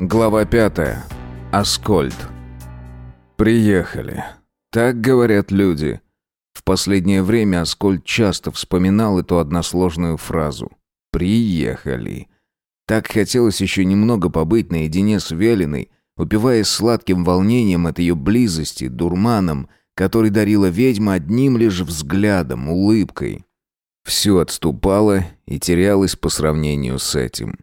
Глава пятая. Аскольд. Приехали. Так говорят люди. В последнее время Аскольд часто вспоминал эту односложную фразу. «Приехали». Так хотелось еще немного побыть наедине с Велиной, упиваясь сладким волнением от ее близости, дурманом, который дарила ведьма одним лишь взглядом, улыбкой. Все отступало и терялось по сравнению с этим.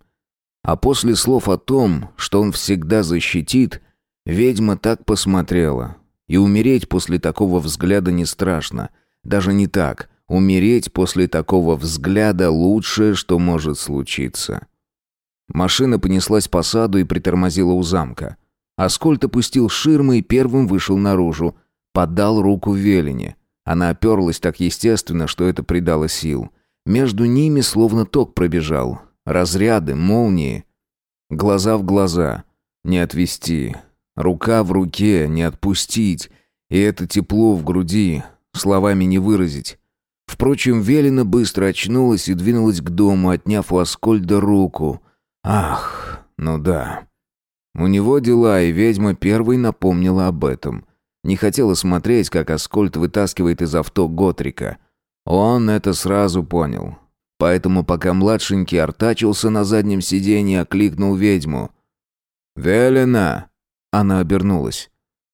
А после слов о том, что он всегда защитит, ведьма так посмотрела. И умереть после такого взгляда не страшно. Даже не так. Умереть после такого взгляда лучшее, что может случиться. Машина понеслась по саду и притормозила у замка. Аскольд опустил ширмы и первым вышел наружу. Подал руку Велине. Она оперлась так естественно, что это придало сил. Между ними словно ток пробежал. Разряды, молнии. Глаза в глаза. Не отвести. Рука в руке, не отпустить. И это тепло в груди. Словами не выразить. Впрочем, Велина быстро очнулась и двинулась к дому, отняв у Аскольда руку. Ах, ну да. У него дела, и ведьма первой напомнила об этом. Не хотела смотреть, как Аскольд вытаскивает из авто Готрика. Он это сразу понял. Поэтому, пока младшенький артачился на заднем сиденье, окликнул ведьму. «Велена!» Она обернулась.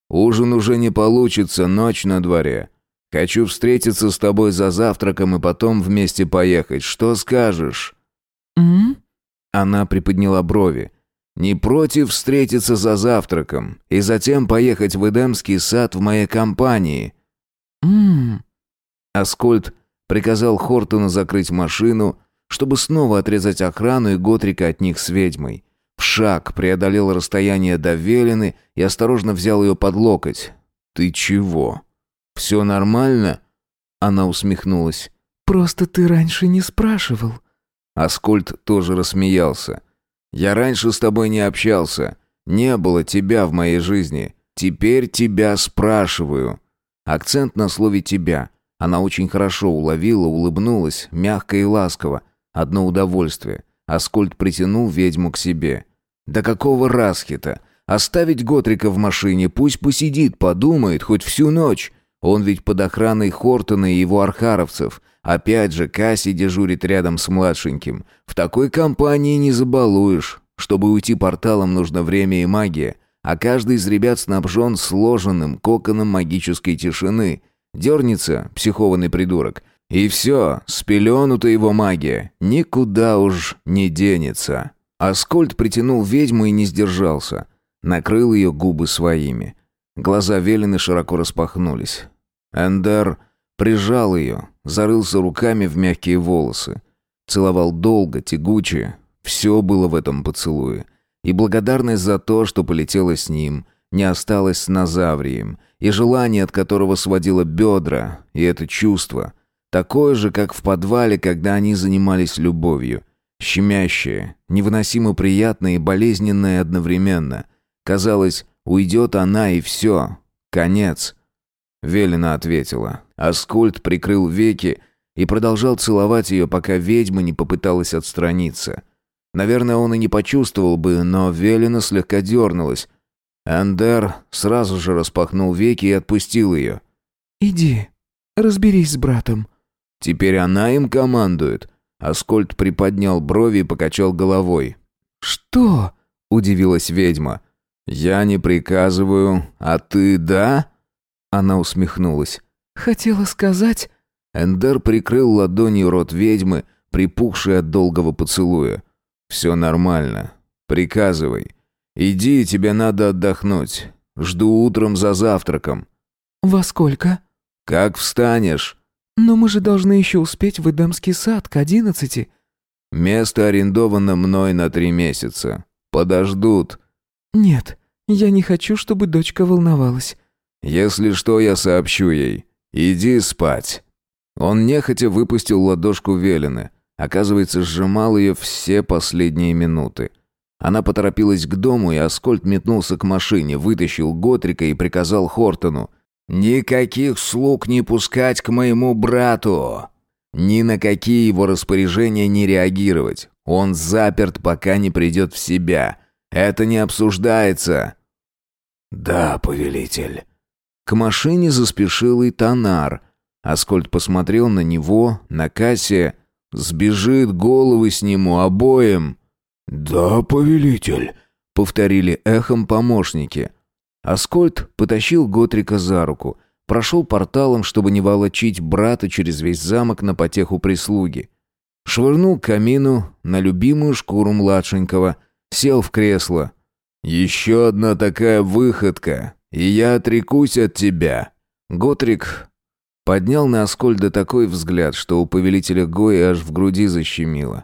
«Ужин уже не получится, ночь на дворе. Хочу встретиться с тобой за завтраком и потом вместе поехать. Что скажешь?» «М?», Она приподняла брови. «Не против встретиться за завтраком и затем поехать в Эдемский сад в моей компании?» «М?», Аскольд приказал Хортону закрыть машину, чтобы снова отрезать охрану и Готрика от них с ведьмой. В шаг преодолел расстояние до Велины и осторожно взял ее под локоть. «Ты чего? Все нормально?» Она усмехнулась. «Просто ты раньше не спрашивал». Аскольд тоже рассмеялся. «Я раньше с тобой не общался. Не было тебя в моей жизни. Теперь тебя спрашиваю». Акцент на слове «тебя». Она очень хорошо уловила, улыбнулась, мягко и ласково. Одно удовольствие. Аскольд притянул ведьму к себе. «Да какого расхита? Оставить Готрика в машине, пусть посидит, подумает, хоть всю ночь. Он ведь под охраной Хортона и его архаровцев. Опять же, Касси дежурит рядом с младшеньким. В такой компании не забалуешь. Чтобы уйти порталом, нужно время и магия. А каждый из ребят снабжен сложенным коконом магической тишины. Дернется, психованный придурок. И все, спеленута его магия. Никуда уж не денется. Аскольд притянул ведьму и не сдержался. Накрыл ее губы своими. Глаза Велины широко распахнулись. Эндер прижал ее, зарылся руками в мягкие волосы. Целовал долго, тягуче. Все было в этом поцелуе. И благодарность за то, что полетела с ним, не осталась с Назаврием, и желание, от которого сводило бедра, и это чувство, такое же, как в подвале, когда они занимались любовью. Щемящее, невыносимо приятное и болезненное одновременно. Казалось, уйдет она и все. Конец. Велина ответила. Аскольд прикрыл веки и продолжал целовать ее, пока ведьма не попыталась отстраниться. Наверное, он и не почувствовал бы, но Велина слегка дернулась, Андер сразу же распахнул веки и отпустил ее. «Иди, разберись с братом». Теперь она им командует. Аскольд приподнял брови и покачал головой. «Что?» – удивилась ведьма. «Я не приказываю, а ты да?» Она усмехнулась. «Хотела сказать...» Эндер прикрыл ладонью рот ведьмы, припухший от долгого поцелуя. «Все нормально. Приказывай. «Иди, тебе надо отдохнуть. Жду утром за завтраком». «Во сколько?» «Как встанешь?» «Но мы же должны еще успеть в Эдемский сад к одиннадцати». «Место арендовано мной на три месяца. Подождут». «Нет, я не хочу, чтобы дочка волновалась». «Если что, я сообщу ей. Иди спать». Он нехотя выпустил ладошку Велины. Оказывается, сжимал ее все последние минуты. Она поторопилась к дому, и Аскольд метнулся к машине, вытащил Готрика и приказал Хортону. «Никаких слуг не пускать к моему брату!» Ни на какие его распоряжения не реагировать. Он заперт, пока не придет в себя. Это не обсуждается!» «Да, повелитель». К машине заспешил и Тонар. Аскольд посмотрел на него, на Кассия. «Сбежит, головы сниму обоим!» «Да, повелитель», — повторили эхом помощники. Аскольд потащил Готрика за руку, прошел порталом, чтобы не волочить брата через весь замок на потеху прислуги. Швырнул камину на любимую шкуру младшенького, сел в кресло. «Еще одна такая выходка, и я отрекусь от тебя». Готрик поднял на Аскольда такой взгляд, что у повелителя Гои аж в груди защемило.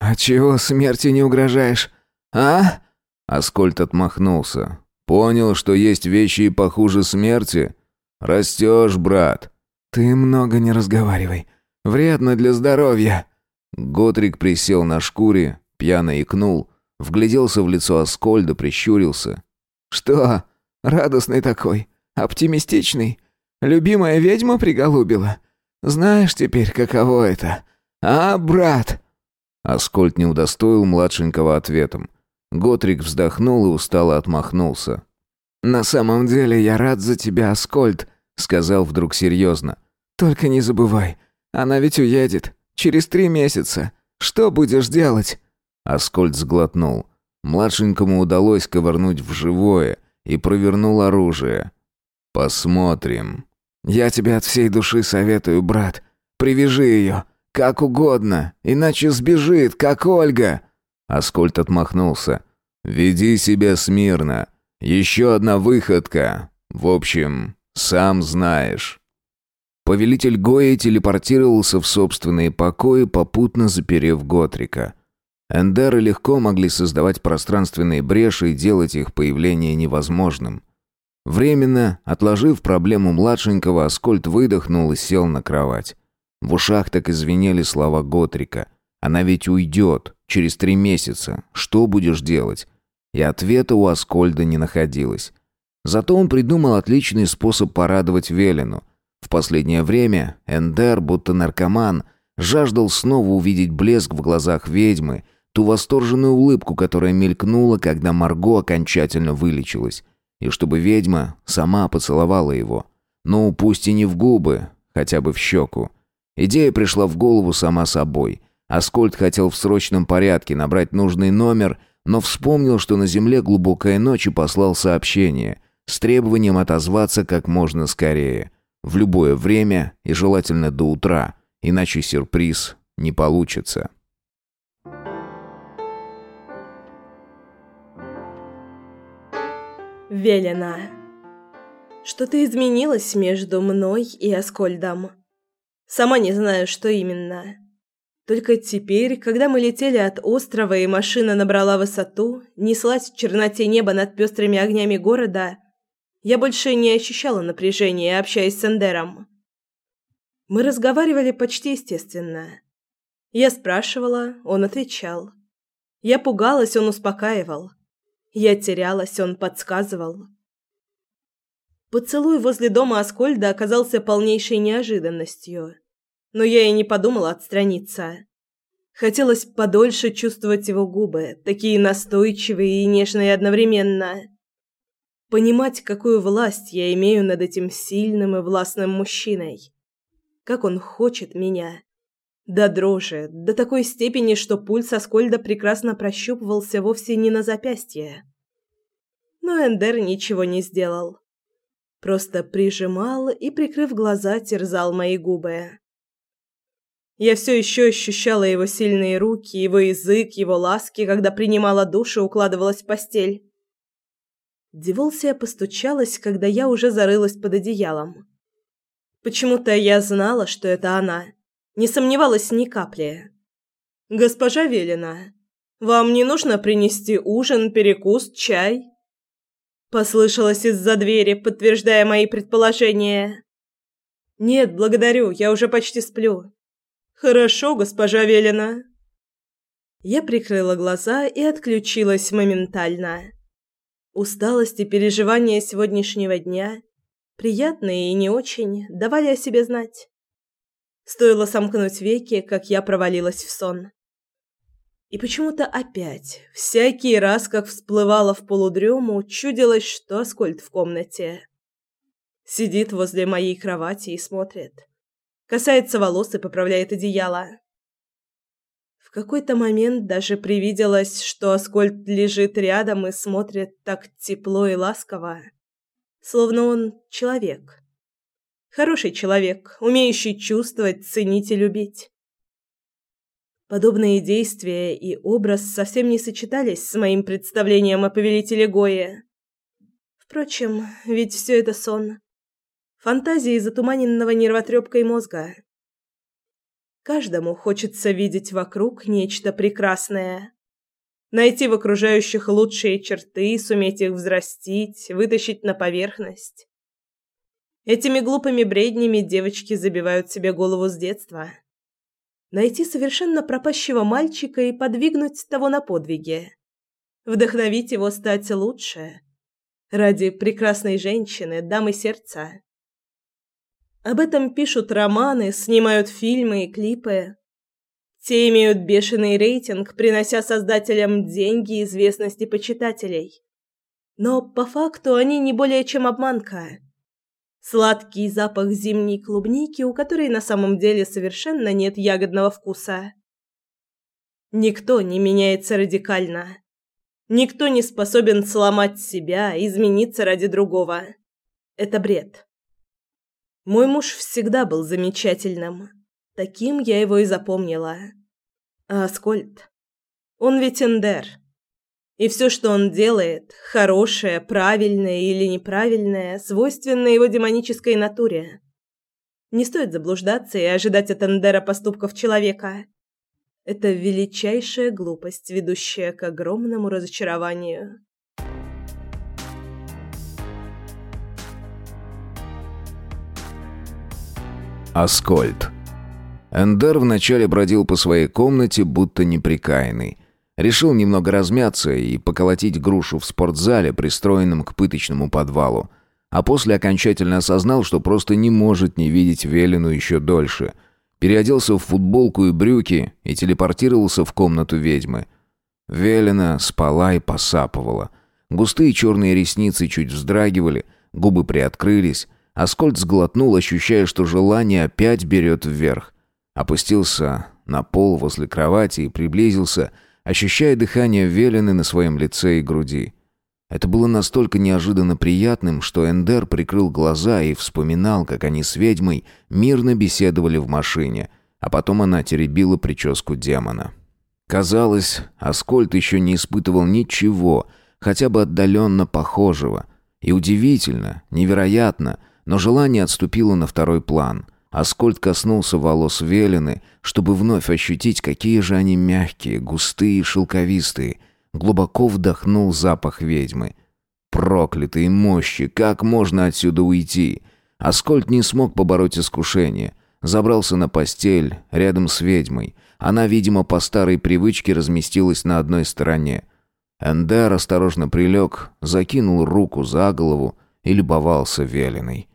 «А чего смерти не угрожаешь? А?» Аскольд отмахнулся. «Понял, что есть вещи и похуже смерти? Растешь, брат». «Ты много не разговаривай. Вредно для здоровья». Готрик присел на шкуре, пьяно икнул, вгляделся в лицо Аскольда, прищурился. «Что? Радостный такой? Оптимистичный? Любимая ведьма приголубила? Знаешь теперь, каково это? А, брат?» Аскольд не удостоил младшенького ответом. Готрик вздохнул и устало отмахнулся. «На самом деле я рад за тебя, Аскольд», — сказал вдруг серьезно. «Только не забывай, она ведь уедет. Через три месяца. Что будешь делать?» Аскольд сглотнул. Младшенькому удалось ковырнуть в живое и провернул оружие. «Посмотрим». «Я тебе от всей души советую, брат. Привяжи ее. Как угодно. Иначе сбежит, как Ольга». Аскольд отмахнулся. «Веди себя смирно. Еще одна выходка. В общем, сам знаешь». Повелитель Гои телепортировался в собственные покои, попутно заперев Готрика. Эндеры легко могли создавать пространственные бреши и делать их появление невозможным. Временно, отложив проблему младшенького, Аскольд выдохнул и сел на кровать. В ушах так извинели слова Готрика. «Она ведь уйдет. Через три месяца. Что будешь делать?» И ответа у Аскольда не находилось. Зато он придумал отличный способ порадовать Велину. В последнее время Эндер, будто наркоман, жаждал снова увидеть блеск в глазах ведьмы, ту восторженную улыбку, которая мелькнула, когда Марго окончательно вылечилась, и чтобы ведьма сама поцеловала его. Ну, пусть и не в губы, хотя бы в щеку. Идея пришла в голову сама собой. Аскольд хотел в срочном порядке набрать нужный номер, но вспомнил, что на земле глубокая ночь и послал сообщение с требованием отозваться как можно скорее – в любое время и желательно до утра, иначе сюрприз не получится. Велена. Что-то изменилось между мной и Аскольдом. Сама не знаю, что именно. Только теперь, когда мы летели от острова и машина набрала высоту, неслась в черноте неба над пестрыми огнями города – я больше не ощущала напряжения, общаясь с Эндером. Мы разговаривали почти естественно. Я спрашивала, он отвечал. Я пугалась, он успокаивал. Я терялась, он подсказывал. Поцелуй возле дома Аскольда оказался полнейшей неожиданностью. Но я и не подумала отстраниться. Хотелось подольше чувствовать его губы, такие настойчивые и нежные одновременно. Понимать, какую власть я имею над этим сильным и властным мужчиной. Как он хочет меня. До дрожи, до такой степени, что пульс Аскольда прекрасно прощупывался вовсе не на запястье. Но Эндер ничего не сделал. Просто прижимал и, прикрыв глаза, терзал мои губы. Я все еще ощущала его сильные руки, его язык, его ласки, когда принимала душ и укладывалась в постель. Деволсия постучалась, когда я уже зарылась под одеялом. Почему-то я знала, что это она. Не сомневалась ни капли. «Госпожа Велина, вам не нужно принести ужин, перекус, чай?» Послышалось из-за двери, подтверждая мои предположения. «Нет, благодарю, я уже почти сплю». «Хорошо, госпожа Велина». Я прикрыла глаза и отключилась моментально. Усталость и переживания сегодняшнего дня, приятные и не очень, давали о себе знать. Стоило сомкнуть веки, как я провалилась в сон. И почему-то опять, всякий раз, как всплывала в полудрему, чудилось, что Аскольд в комнате. Сидит возле моей кровати и смотрит. Касается волос и поправляет одеяло. В какой-то момент даже привиделось, что Аскольд лежит рядом и смотрит так тепло и ласково, словно он человек. Хороший человек, умеющий чувствовать, ценить и любить. Подобные действия и образ совсем не сочетались с моим представлением о повелителе Гоя. Впрочем, ведь все это сон. Фантазии затуманенного нервотрепкой мозга. Каждому хочется видеть вокруг нечто прекрасное. Найти в окружающих лучшие черты, суметь их взрастить, вытащить на поверхность. Этими глупыми бреднями девочки забивают себе голову с детства найти совершенно пропащего мальчика и подвигнуть того на подвиги. Вдохновить его стать лучше. Ради прекрасной женщины, дамы сердца. Об этом пишут романы, снимают фильмы и клипы. Те имеют бешеный рейтинг, принося создателям деньги, известность и почитателей. Но по факту они не более чем обманка. Сладкий запах зимней клубники, у которой на самом деле совершенно нет ягодного вкуса. Никто не меняется радикально. Никто не способен сломать себя, измениться ради другого. Это бред. Мой муж всегда был замечательным. Таким я его и запомнила. А Аскольд? Он ведь Эндер. И все, что он делает, хорошее, правильное или неправильное, свойственно его демонической натуре. Не стоит заблуждаться и ожидать от Эндера поступков человека. Это величайшая глупость, ведущая к огромному разочарованию. Аскольд. Эндер вначале бродил по своей комнате, будто неприкаянный. Решил немного размяться и поколотить грушу в спортзале, пристроенном к пыточному подвалу. А после окончательно осознал, что просто не может не видеть Велину еще дольше. Переоделся в футболку и брюки и телепортировался в комнату ведьмы. Велина спала и посапывала. Густые черные ресницы чуть вздрагивали, губы приоткрылись. Аскольд сглотнул, ощущая, что желание опять берет вверх. Опустился на пол возле кровати и приблизился ощущая дыхание Велены на своем лице и груди. Это было настолько неожиданно приятным, что Эндер прикрыл глаза и вспоминал, как они с ведьмой мирно беседовали в машине, а потом она теребила прическу демона. Казалось, Аскольд еще не испытывал ничего, хотя бы отдаленно похожего. И удивительно, невероятно, но желание отступило на второй план — Аскольд коснулся волос Велины, чтобы вновь ощутить, какие же они мягкие, густые и шелковистые. Глубоко вдохнул запах ведьмы. Проклятые мощи, как можно отсюда уйти? Аскольд не смог побороть искушение. Забрался на постель, рядом с ведьмой. Она, видимо, по старой привычке разместилась на одной стороне. Эндер осторожно прилег, закинул руку за голову и любовался Велиной.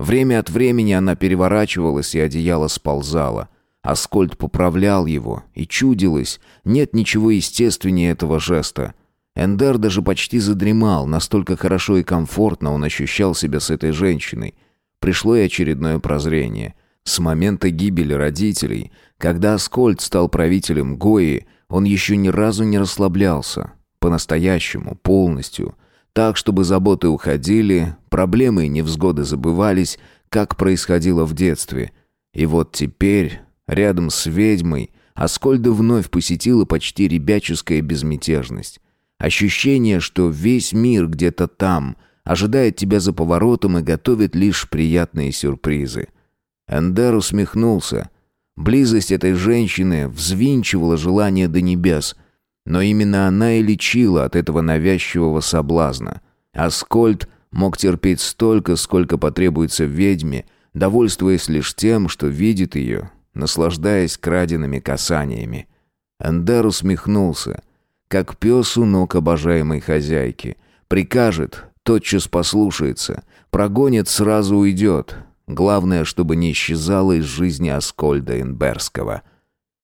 Время от времени она переворачивалась, и одеяло сползало. Аскольд поправлял его, и чудилось, нет ничего естественнее этого жеста. Эндер даже почти задремал, настолько хорошо и комфортно он ощущал себя с этой женщиной. Пришло и очередное прозрение. С момента гибели родителей, когда Аскольд стал правителем Гои, он еще ни разу не расслаблялся. По-настоящему, полностью – так, чтобы заботы уходили, проблемы и невзгоды забывались, как происходило в детстве. И вот теперь, рядом с ведьмой, Аскольда вновь посетила почти ребяческая безмятежность. Ощущение, что весь мир где-то там, ожидает тебя за поворотом и готовит лишь приятные сюрпризы. Эндер усмехнулся. Близость этой женщины взвинчивала желание до небес — но именно она и лечила от этого навязчивого соблазна. Аскольд мог терпеть столько, сколько потребуется ведьме, довольствуясь лишь тем, что видит ее, наслаждаясь краденными касаниями. Эндер усмехнулся, как пес у ног обожаемой хозяйки. Прикажет, тотчас послушается, прогонит, сразу уйдет. Главное, чтобы не исчезало из жизни Аскольда Инберского.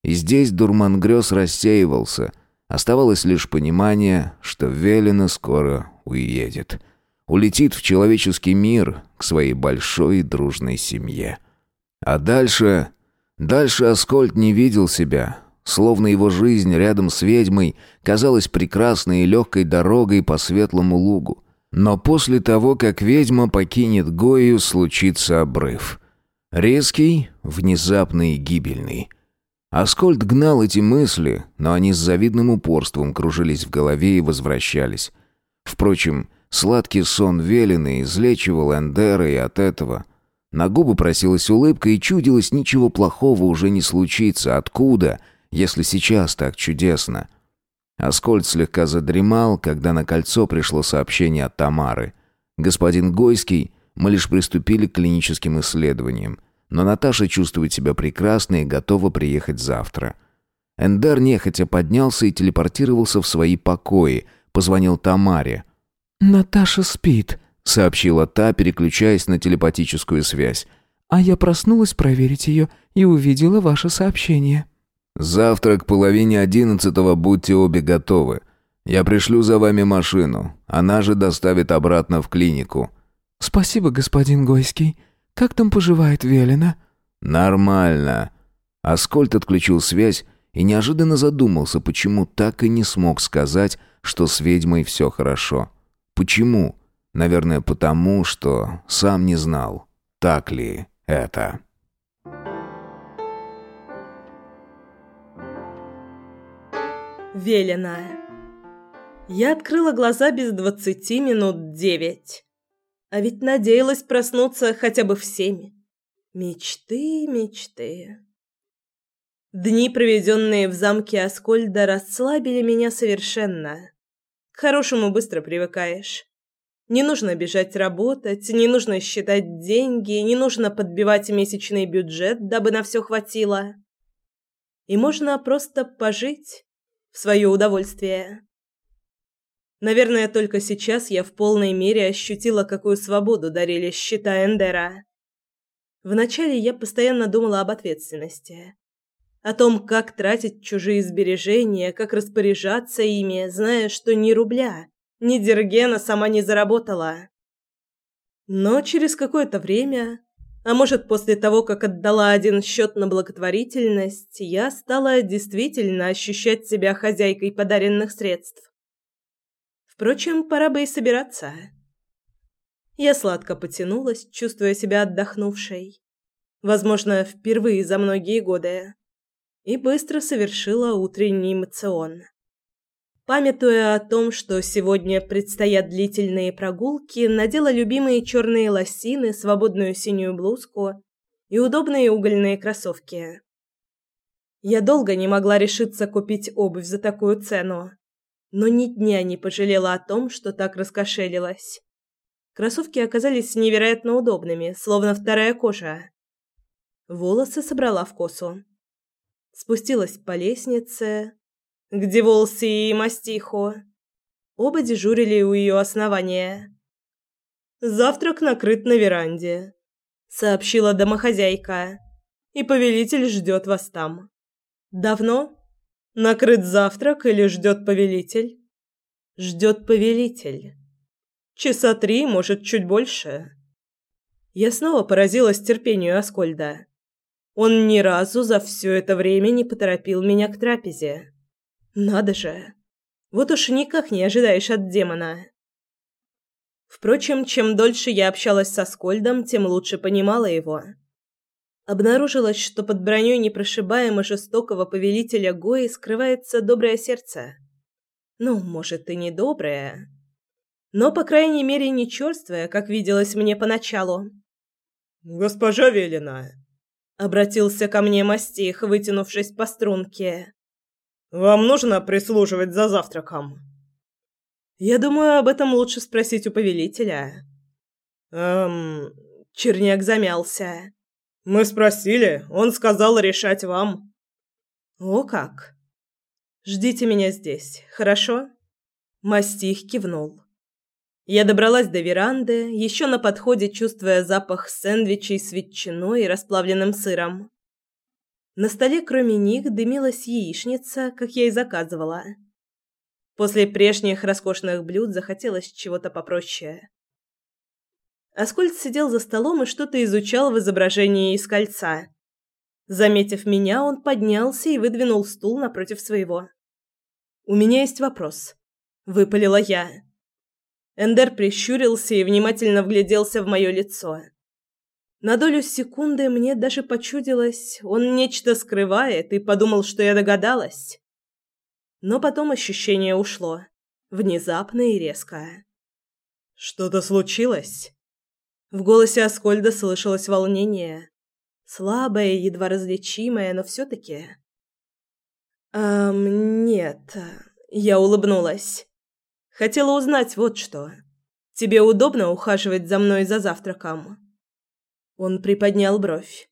И здесь дурман грез рассеивался. Оставалось лишь понимание, что Велина скоро уедет. Улетит в человеческий мир к своей большой и дружной семье. А дальше... Дальше Аскольд не видел себя, словно его жизнь рядом с ведьмой казалась прекрасной и легкой дорогой по светлому лугу. Но после того, как ведьма покинет Гою, случится обрыв. Резкий, внезапный и гибельный. Аскольд гнал эти мысли, но они с завидным упорством кружились в голове и возвращались. Впрочем, сладкий сон Велины излечивал Эндера и от этого – на губы просилась улыбка и чудилось, ничего плохого уже не случится. Откуда, если сейчас так чудесно? Аскольд слегка задремал, когда на кольцо пришло сообщение от Тамары. «Господин Гойский, мы лишь приступили к клиническим исследованиям, но Наташа чувствует себя прекрасно и готова приехать завтра». Эндер нехотя поднялся и телепортировался в свои покои, позвонил Тамаре. «Наташа спит», сообщила та, переключаясь на телепатическую связь. «А я проснулась проверить ее и увидела ваше сообщение». «Завтра к половине одиннадцатого будьте обе готовы. Я пришлю за вами машину. Она же доставит обратно в клинику». «Спасибо, господин Гойский. Как там поживает Велина?» «Нормально». Аскольд отключил связь и неожиданно задумался, почему так и не смог сказать, что с ведьмой все хорошо. Почему? Наверное, потому, что сам не знал, так ли это. Велена. Я открыла глаза без двадцати минут девять. А ведь надеялась проснуться хотя бы в семь. Мечты, мечты. Дни, проведенные в замке Аскольда, расслабили меня совершенно. К хорошему быстро привыкаешь. Не нужно бежать работать, не нужно считать деньги, не нужно подбивать месячный бюджет, дабы на все хватило. И можно просто пожить в свое удовольствие. Наверное, только сейчас я в полной мере ощутила, какую свободу дарили счета Эндера. Вначале я постоянно думала об ответственности. О том, как тратить чужие сбережения, как распоряжаться ими, зная, что ни рубля ни Дергена сама не заработала. Но через какое-то время, а может после того, как отдала один счет на благотворительность, я стала действительно ощущать себя хозяйкой подаренных средств. Впрочем, пора бы и собираться. Я сладко потянулась, чувствуя себя отдохнувшей. Возможно, впервые за многие годы. И быстро совершила утренний эмоцион. Памятуя о том, что сегодня предстоят длительные прогулки, надела любимые черные лосины, свободную синюю блузку и удобные угольные кроссовки. Я долго не могла решиться купить обувь за такую цену, но ни дня не пожалела о том, что так раскошелилась. Кроссовки оказались невероятно удобными, словно вторая кожа. Волосы собрала в косу. Спустилась по лестнице, где Волси и Мастихо. Оба дежурили у ее основания. «Завтрак накрыт на веранде», — сообщила домохозяйка. «И повелитель ждет вас там». «Давно? Накрыт завтрак или ждет повелитель?» «Ждет повелитель. Часа три, может, чуть больше». Я снова поразилась терпению Аскольда. Он ни разу за все это время не поторопил меня к трапезе. Надо же. Вот уж никак не ожидаешь от демона. Впрочем, чем дольше я общалась со Скольдом, тем лучше понимала его. Обнаружилось, что под броней непрошибаемо жестокого повелителя Гои скрывается доброе сердце. Ну, может, и не доброе, но, по крайней мере, не черствое, как виделось мне поначалу. «Госпожа Велина!» — обратился ко мне мастих, вытянувшись по струнке. Вам нужно прислуживать за завтраком. Я думаю, об этом лучше спросить у повелителя. Эм, Черняк замялся. Мы спросили, он сказал решать вам. О как. Ждите меня здесь, хорошо? Мастих кивнул. Я добралась до веранды, еще на подходе чувствуя запах сэндвичей с ветчиной и расплавленным сыром. На столе кроме них дымилась яичница, как я и заказывала. После прежних роскошных блюд захотелось чего-то попроще. Аскольд сидел за столом и что-то изучал в изображении из кольца. Заметив меня, он поднялся и выдвинул стул напротив своего. «У меня есть вопрос», — выпалила я. Эндер прищурился и внимательно вгляделся в мое лицо. На долю секунды мне даже почудилось, он нечто скрывает, и подумал, что я догадалась. Но потом ощущение ушло. Внезапно и резко. «Что-то случилось?» В голосе Аскольда слышалось волнение. Слабое, едва различимое, но все-таки... «Эм, нет...» Я улыбнулась. Хотела узнать вот что. Тебе удобно ухаживать за мной за завтраком?» Он приподнял бровь.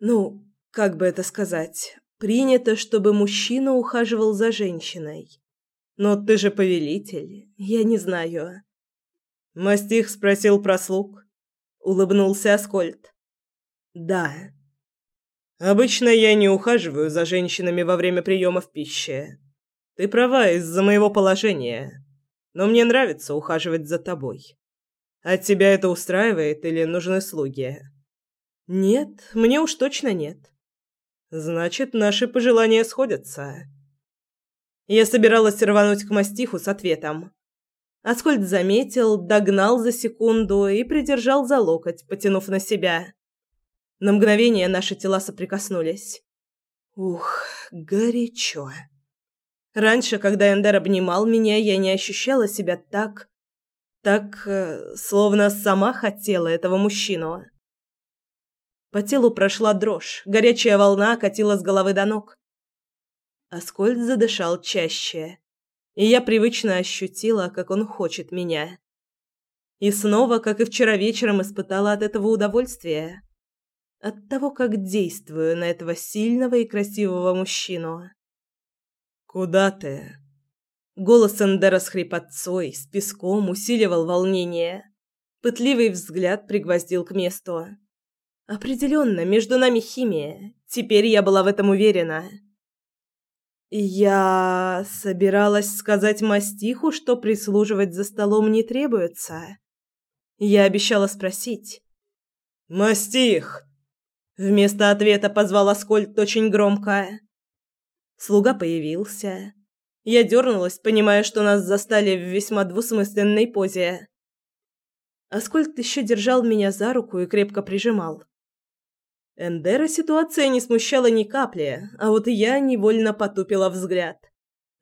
«Ну, как бы это сказать? Принято, чтобы мужчина ухаживал за женщиной. Но ты же повелитель, я не знаю». Мастих спросил про слуг. Улыбнулся Аскольд. «Да». «Обычно я не ухаживаю за женщинами во время приемов пищи. Ты права из-за моего положения но мне нравится ухаживать за тобой. От тебя это устраивает или нужны слуги? Нет, мне уж точно нет. Значит, наши пожелания сходятся. Я собиралась рвануть к мастиху с ответом. Аскольд заметил, догнал за секунду и придержал за локоть, потянув на себя. На мгновение наши тела соприкоснулись. Ух, горячо. Раньше, когда Эндер обнимал меня, я не ощущала себя так... так... Э, словно сама хотела этого мужчину. По телу прошла дрожь, горячая волна окатила с головы до ног. Аскольд задышал чаще, и я привычно ощутила, как он хочет меня. И снова, как и вчера вечером, испытала от этого удовольствие. От того, как действую на этого сильного и красивого мужчину. «Куда ты?» Голос Эндера с хрипотцой, с песком усиливал волнение. Пытливый взгляд пригвоздил к месту. «Определенно, между нами химия. Теперь я была в этом уверена». «Я собиралась сказать мастиху, что прислуживать за столом не требуется. Я обещала спросить». «Мастих!» Вместо ответа позвал Аскольд очень громко. Слуга появился. Я дернулась, понимая, что нас застали в весьма двусмысленной позе. Аскольд еще держал меня за руку и крепко прижимал. Эндера ситуация не смущала ни капли, а вот я невольно потупила взгляд.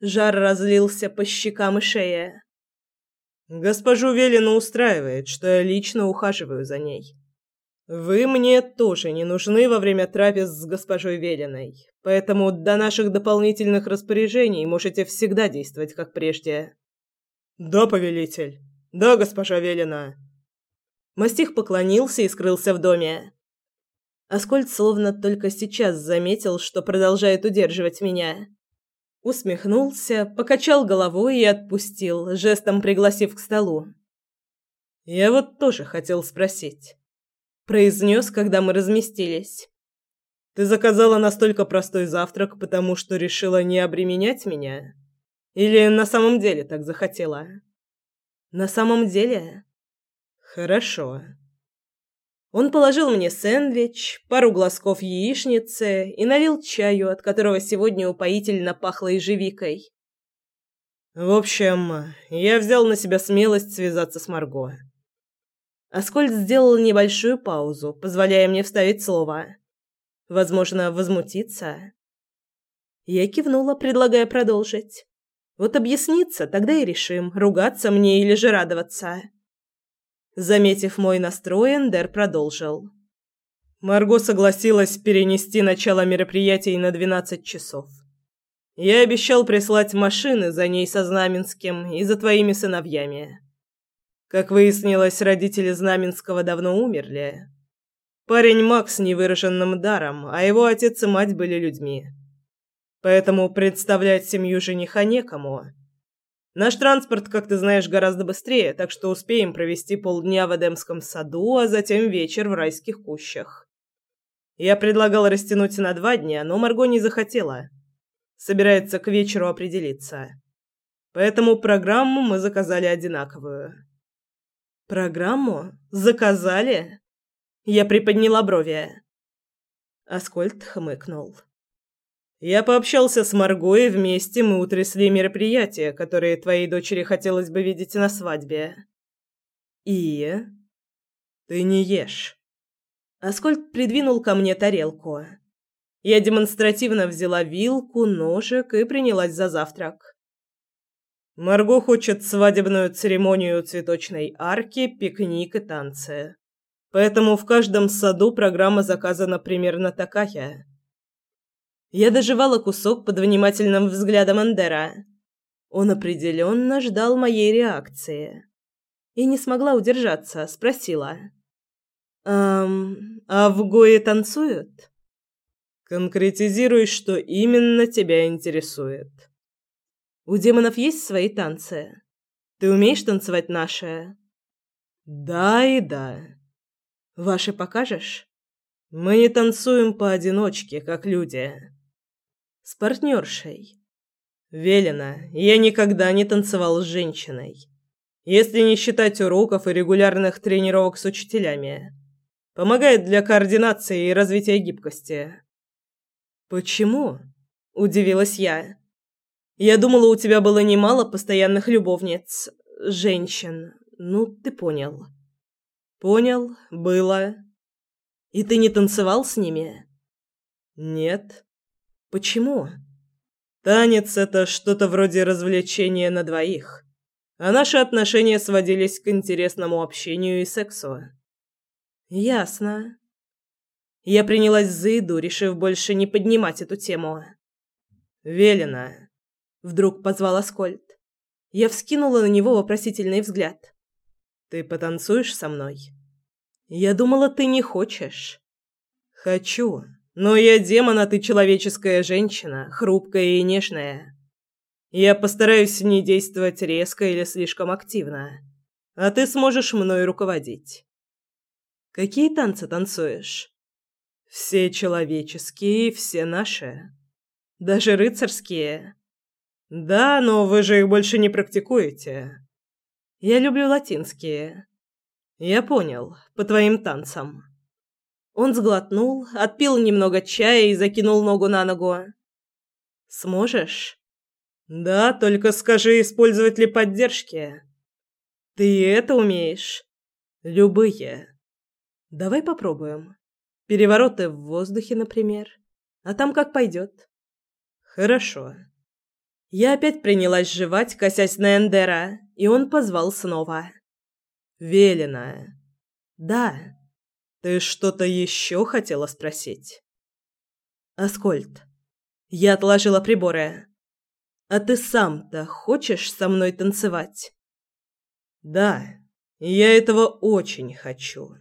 Жар разлился по щекам и шее. Госпожу Велину устраивает, что я лично ухаживаю за ней. Вы мне тоже не нужны во время трапез с госпожой Велиной, поэтому до наших дополнительных распоряжений можете всегда действовать как прежде. Да, повелитель. Да, госпожа Велина. Мастих поклонился и скрылся в доме. Аскольд словно только сейчас заметил, что продолжает удерживать меня. Усмехнулся, покачал головой и отпустил, жестом пригласив к столу. Я вот тоже хотел спросить произнес, когда мы разместились. Ты заказала настолько простой завтрак, потому что решила не обременять меня? Или на самом деле так захотела? На самом деле? Хорошо. Он положил мне сэндвич, пару глазков яичницы и налил чаю, от которого сегодня упоительно пахло ежевикой. В общем, я взял на себя смелость связаться с Марго. Аскольд сделал небольшую паузу, позволяя мне вставить слово. Возможно, возмутиться. Я кивнула, предлагая продолжить. Вот объясниться, тогда и решим, ругаться мне или же радоваться. Заметив мой настрой, Эндер продолжил. Марго согласилась перенести начало мероприятий на 12 часов. Я обещал прислать машины за ней со Знаменским и за твоими сыновьями. Как выяснилось, родители Знаменского давно умерли. Парень Макс с невыраженным даром, а его отец и мать были людьми. Поэтому представлять семью жениха некому. Наш транспорт, как ты знаешь, гораздо быстрее, так что успеем провести полдня в Эдемском саду, а затем вечер в райских кущах. Я предлагал растянуть на два дня, но Марго не захотела. Собирается к вечеру определиться. Поэтому программу мы заказали одинаковую. Программу заказали? Я приподняла брови. Аскольд хмыкнул. Я пообщался с Марго, и вместе мы утрясли мероприятия, которые твоей дочери хотелось бы видеть на свадьбе. И ты не ешь. Аскольд придвинул ко мне тарелку. Я демонстративно взяла вилку, ножик и принялась за завтрак. Марго хочет свадебную церемонию цветочной арки, пикник и танцы. Поэтому в каждом саду программа заказана примерно такая. Я доживала кусок под внимательным взглядом Эндера. Он определенно ждал моей реакции. И не смогла удержаться, спросила. «Эм, а в Гое танцуют?» «Конкретизируй, что именно тебя интересует». «У демонов есть свои танцы? Ты умеешь танцевать наши?» «Да и да». «Ваши покажешь?» «Мы не танцуем поодиночке, как люди». С партнершей. Велено, я никогда не танцевал с женщиной. Если не считать уроков и регулярных тренировок с учителями. Помогает для координации и развития гибкости. Почему? Удивилась я. Я думала, у тебя было немало постоянных любовниц, женщин. Ну, ты понял. Понял, было. И ты не танцевал с ними? Нет. Почему? Танец — это что-то вроде развлечения на двоих, а наши отношения сводились к интересному общению и сексу. Ясно. Я принялась за еду, решив больше не поднимать эту тему. «Велено!» — вдруг позвал Аскольд. Я вскинула на него вопросительный взгляд. «Ты потанцуешь со мной?» «Я думала, ты не хочешь». «Хочу», но я демон, а ты человеческая женщина, хрупкая и нежная. Я постараюсь не действовать резко или слишком активно, а ты сможешь мной руководить. Какие танцы танцуешь? Все человеческие все наши. Даже рыцарские? Да, но вы же их больше не практикуете. Я люблю латинские. Я понял, по твоим танцам. Он сглотнул, отпил немного чая и закинул ногу на ногу. «Сможешь?» «Да, только скажи, использовать ли поддержки?» «Ты это умеешь?» «Любые». «Давай попробуем. Перевороты в воздухе, например. А там как пойдет». «Хорошо». Я опять принялась жевать, косясь на Эндера, и он позвал снова. «Велено». «Да». Ты что-то еще хотела спросить? Аскольд. Я отложила приборы. А ты сам-то хочешь со мной танцевать? Да, я этого очень хочу.